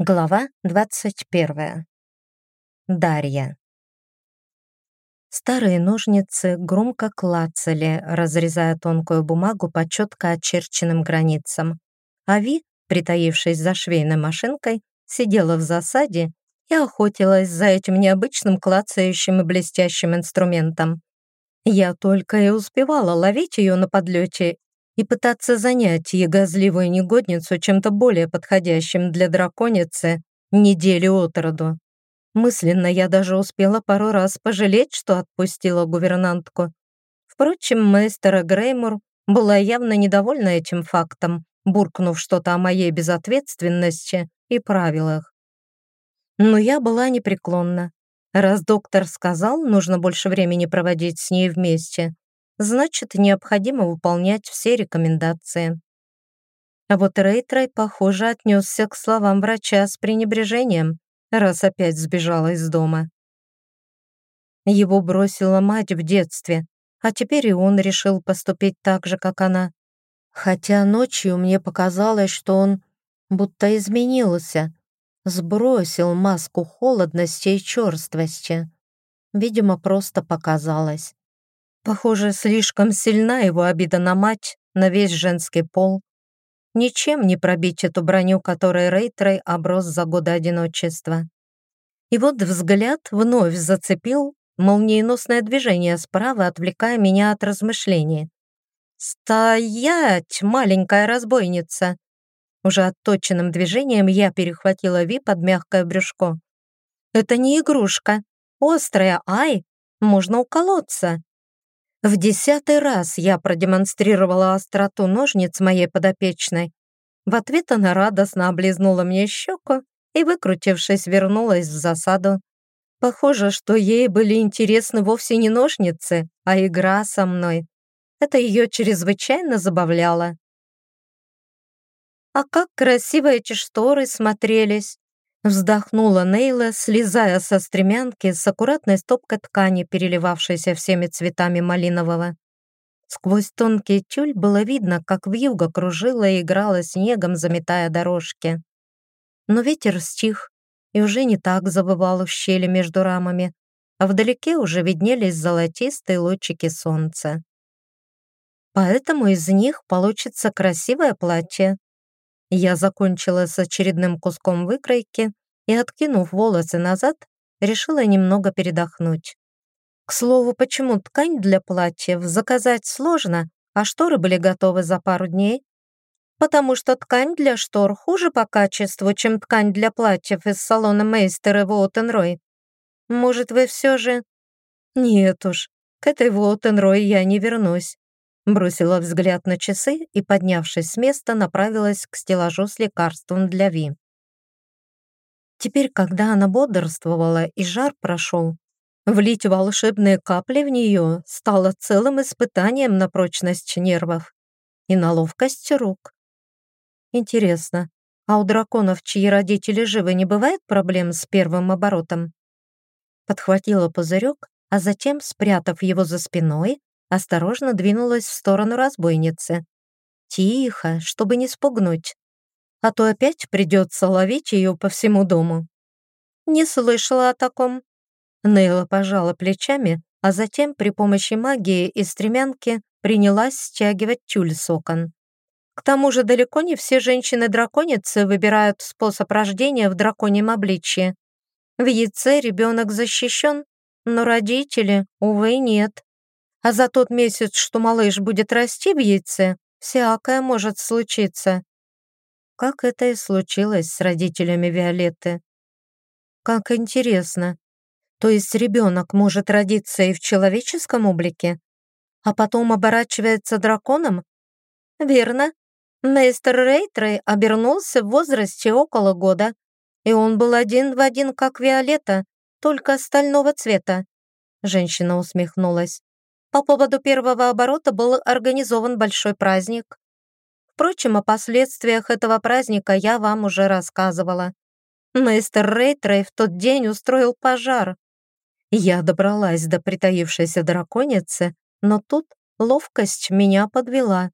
Глава 21. Дарья. Старые ножницы громко клацали, разрезая тонкую бумагу по четко очерченным границам. Ави, притаившись за швейной машинкой, сидела в засаде и охотилась за этим необычным клацающим и блестящим инструментом. Я только и успевала ловить ее на подлете и пытаться занять ягозливую негодницу чем-то более подходящим для драконицы недели от роду. Мысленно я даже успела пару раз пожалеть, что отпустила гувернантку. Впрочем, мастера Греймур была явно недовольна этим фактом, буркнув что-то о моей безответственности и правилах. Но я была непреклонна. Раз доктор сказал, нужно больше времени проводить с ней вместе, значит, необходимо выполнять все рекомендации. А вот Рейтрой, похоже, отнесся к словам врача с пренебрежением, раз опять сбежала из дома. Его бросила мать в детстве, а теперь и он решил поступить так же, как она. Хотя ночью мне показалось, что он будто изменился, сбросил маску холодности и черствости. Видимо, просто показалось. Похоже, слишком сильна его обида на мать, на весь женский пол. Ничем не пробить эту броню, которой Рейтрей оброс за годы одиночества. И вот взгляд вновь зацепил молниеносное движение справа, отвлекая меня от размышлений. «Стоять, маленькая разбойница!» Уже отточенным движением я перехватила Ви под мягкое брюшко. «Это не игрушка. Острая, ай, можно уколоться!» В десятый раз я продемонстрировала остроту ножниц моей подопечной. В ответ она радостно облизнула мне щеку и, выкрутившись, вернулась в засаду. Похоже, что ей были интересны вовсе не ножницы, а игра со мной. Это ее чрезвычайно забавляло. «А как красиво эти шторы смотрелись!» Вздохнула Нейла, слезая со стремянки с аккуратной стопкой ткани, переливавшейся всеми цветами малинового. Сквозь тонкий тюль было видно, как вьюга кружила и играла снегом, заметая дорожки. Но ветер стих и уже не так забывал в щели между рамами, а вдалеке уже виднелись золотистые лучики солнца. Поэтому из них получится красивое платье, я закончила с очередным куском выкройки и, откинув волосы назад, решила немного передохнуть. К слову, почему ткань для платьев заказать сложно, а шторы были готовы за пару дней? Потому что ткань для штор хуже по качеству, чем ткань для платьев из салона Мейстера Воутенрой. Может, вы все же... Нет уж, к этой Воутенрой я не вернусь. Бросила взгляд на часы и, поднявшись с места, направилась к стеллажу с лекарством для Ви. Теперь, когда она бодрствовала и жар прошел, влить волшебные капли в нее стало целым испытанием на прочность нервов и на ловкость рук. Интересно, а у драконов, чьи родители живы, не бывает проблем с первым оборотом? Подхватила пузырек, а затем, спрятав его за спиной, осторожно двинулась в сторону разбойницы. Тихо, чтобы не спугнуть. А то опять придется ловить ее по всему дому. Не слышала о таком. Нейла пожала плечами, а затем при помощи магии и стремянки принялась стягивать тюль с окон. К тому же далеко не все женщины-драконицы выбирают способ рождения в драконьем обличье. В яйце ребенок защищен, но родители, увы, нет. А за тот месяц, что малыш будет расти в яйце, всякое может случиться. Как это и случилось с родителями Виолетты. Как интересно. То есть ребенок может родиться и в человеческом облике, а потом оборачивается драконом? Верно. Мейстер Рейтрей обернулся в возрасте около года, и он был один в один, как Виолетта, только стального цвета. Женщина усмехнулась. По поводу первого оборота был организован большой праздник. Впрочем, о последствиях этого праздника я вам уже рассказывала. Мейстер Рейтрей в тот день устроил пожар. Я добралась до притаившейся драконицы, но тут ловкость меня подвела.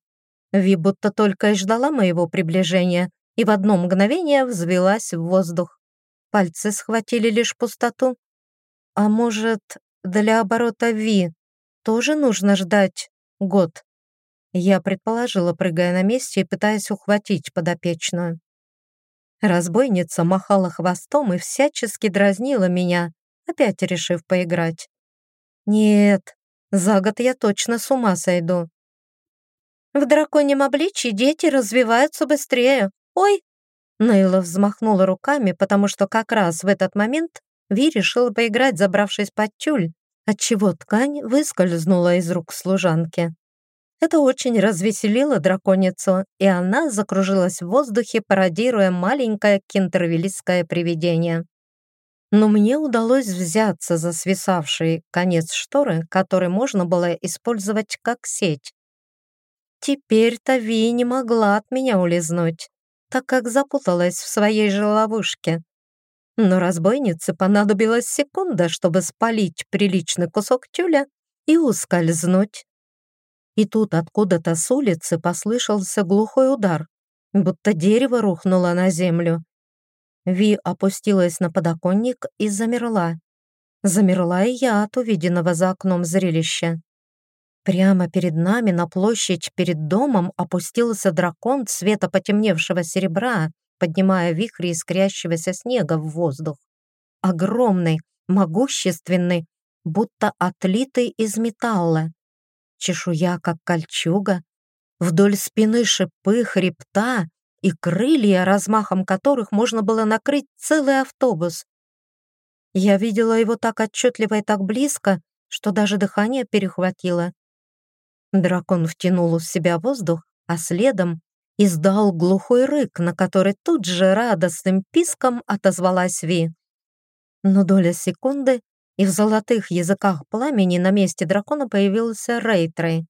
Ви будто только и ждала моего приближения, и в одно мгновение взвелась в воздух. Пальцы схватили лишь пустоту. А может, для оборота Ви тоже нужно ждать год? Я предположила, прыгая на месте и пытаясь ухватить подопечную. Разбойница махала хвостом и всячески дразнила меня, опять решив поиграть. Нет, за год я точно с ума сойду. В драконьем обличье дети развиваются быстрее. Ой! Нейла взмахнула руками, потому что как раз в этот момент Ви решила поиграть, забравшись под тюль, отчего ткань выскользнула из рук служанки. Это очень развеселило драконицу, и она закружилась в воздухе, пародируя маленькое кентервилийское привидение. Но мне удалось взяться за свисавший конец шторы, который можно было использовать как сеть. Теперь-то Ви не могла от меня улизнуть, так как запуталась в своей же ловушке. Но разбойнице понадобилась секунда, чтобы спалить приличный кусок тюля и ускользнуть. И тут откуда-то с улицы послышался глухой удар, будто дерево рухнуло на землю. Ви опустилась на подоконник и замерла. Замерла и я от увиденного за окном зрелища. Прямо перед нами на площадь перед домом опустился дракон цвета потемневшего серебра, поднимая вихри искрящегося снега в воздух. Огромный, могущественный, будто отлитый из металла чешуя, как кольчуга, вдоль спины шипы, хребта и крылья, размахом которых можно было накрыть целый автобус. Я видела его так отчетливо и так близко, что даже дыхание перехватило. Дракон втянул в себя воздух, а следом издал глухой рык, на который тут же радостным писком отозвалась Ви. Но доля секунды, и в золотых языках пламени на месте дракона появился Рейтрей.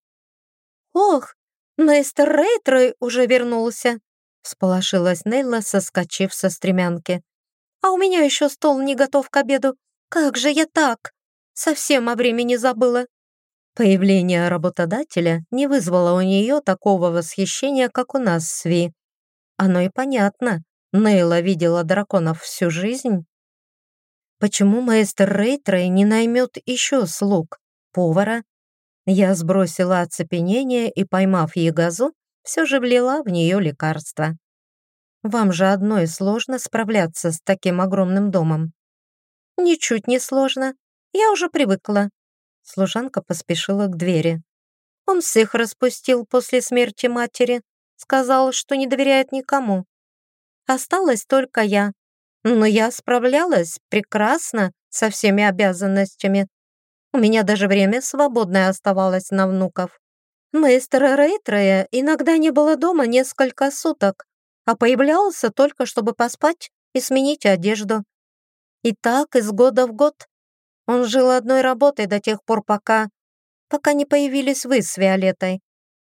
«Ох, мистер Рейтрей уже вернулся!» всполошилась Нейла, соскочив со стремянки. «А у меня еще стол не готов к обеду. Как же я так? Совсем о времени забыла!» Появление работодателя не вызвало у нее такого восхищения, как у нас с Ви. Оно и понятно. Нейла видела драконов всю жизнь Почему маэстро Рейтрей не наймет еще слуг, повара? Я сбросила оцепенение и, поймав ягозу, все же влила в нее лекарство. Вам же одной сложно справляться с таким огромным домом. Ничуть не сложно. Я уже привыкла. Служанка поспешила к двери. Он всех распустил после смерти матери. Сказал, что не доверяет никому. Осталась только я, но я справлялась прекрасно со всеми обязанностями. У меня даже время свободное оставалось на внуков. Мейстера Рейтрея иногда не было дома несколько суток, а появлялся только, чтобы поспать и сменить одежду. И так из года в год. Он жил одной работой до тех пор, пока... пока не появились вы с Виолеттой.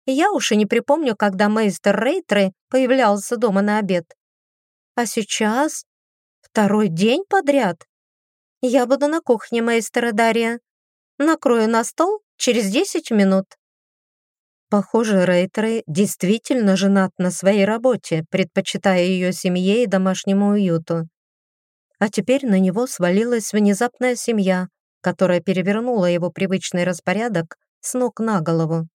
И я уж и не припомню, когда мейстер Рейтрей появлялся дома на обед. А сейчас Второй день подряд? Я буду на кухне, мейстера Дарья. Накрою на стол через десять минут. Похоже, Рейтрей действительно женат на своей работе, предпочитая ее семье и домашнему уюту. А теперь на него свалилась внезапная семья, которая перевернула его привычный распорядок с ног на голову.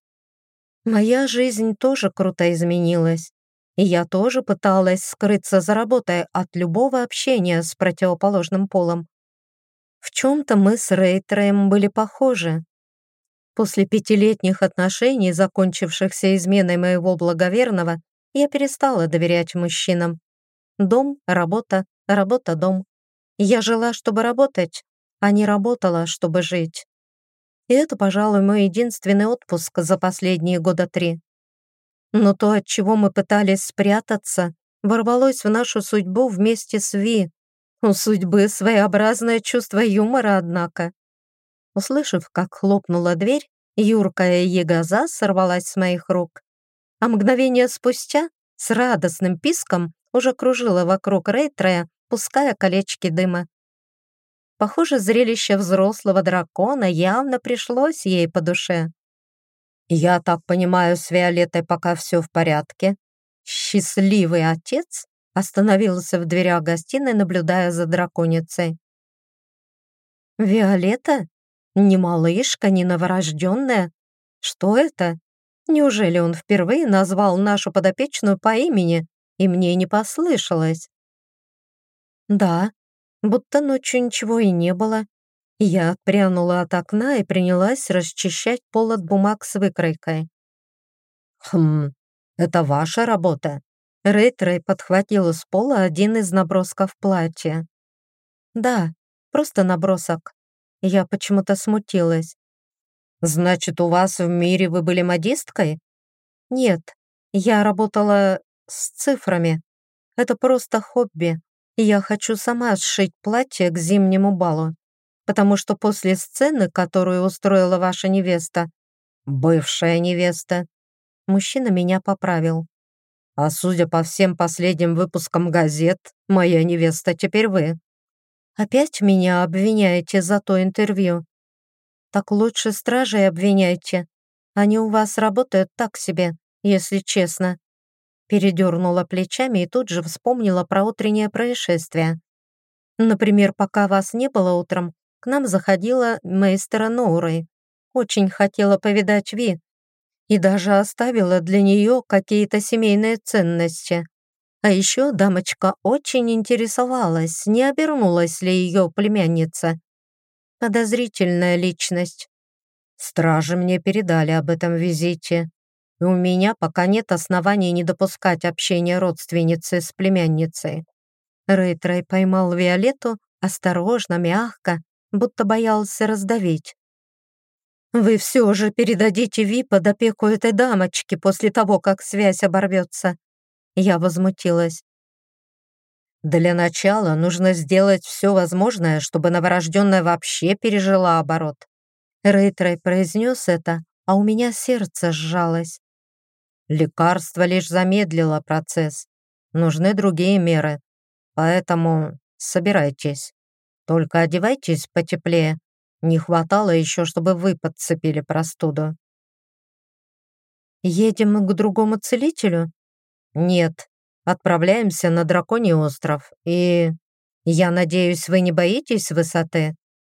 Моя жизнь тоже круто изменилась и я тоже пыталась скрыться за работой от любого общения с противоположным полом. В чем-то мы с Рейтреем были похожи. После пятилетних отношений, закончившихся изменой моего благоверного, я перестала доверять мужчинам. Дом, работа, работа, дом. Я жила, чтобы работать, а не работала, чтобы жить. И это, пожалуй, мой единственный отпуск за последние года три. Но то, от чего мы пытались спрятаться, ворвалось в нашу судьбу вместе с Ви. У судьбы своеобразное чувство юмора, однако. Услышав, как хлопнула дверь, юркая ягоза сорвалась с моих рук. А мгновение спустя с радостным писком уже кружила вокруг Рейтрея, пуская колечки дыма. Похоже, зрелище взрослого дракона явно пришлось ей по душе. «Я так понимаю, с Виолеттой пока все в порядке. Счастливый отец остановился в дверях гостиной, наблюдая за драконицей. «Виолетта? Не малышка, не новорожденная? Что это? Неужели он впервые назвал нашу подопечную по имени, и мне не послышалось?» «Да, будто ночью ничего и не было». Я отпрянула от окна и принялась расчищать пол от бумаг с выкройкой. «Хм, это ваша работа?» Рейтрей подхватил с пола один из набросков платья. «Да, просто набросок». Я почему-то смутилась. «Значит, у вас в мире вы были модисткой?» «Нет, я работала с цифрами. Это просто хобби. Я хочу сама сшить платье к зимнему балу, потому что после сцены, которую устроила ваша невеста, бывшая невеста, мужчина меня поправил. А судя по всем последним выпускам газет, моя невеста теперь вы. Опять меня обвиняете за то интервью? Так лучше стражей обвиняйте. Они у вас работают так себе, если честно. Передернула плечами и тут же вспомнила про утреннее происшествие. Например, пока вас не было утром, к нам заходила мейстера Ноурой. Очень хотела повидать Ви. И даже оставила для нее какие-то семейные ценности. А еще дамочка очень интересовалась, не обернулась ли ее племянница. Подозрительная личность. Стражи мне передали об этом визите у меня пока нет оснований не допускать общения родственницы с племянницей. Рейтрей поймал Виолетту осторожно, мягко, будто боялся раздавить. «Вы все же передадите Ви под опеку этой дамочки после того, как связь оборвется?» Я возмутилась. «Для начала нужно сделать все возможное, чтобы новорожденная вообще пережила оборот». Рейтрей произнес это, а у меня сердце сжалось. Лекарство лишь замедлило процесс. Нужны другие меры. Поэтому собирайтесь. Только одевайтесь потеплее. Не хватало еще, чтобы вы подцепили простуду. Едем к другому целителю? Нет. Отправляемся на Драконий остров. И... Я надеюсь, вы не боитесь высоты?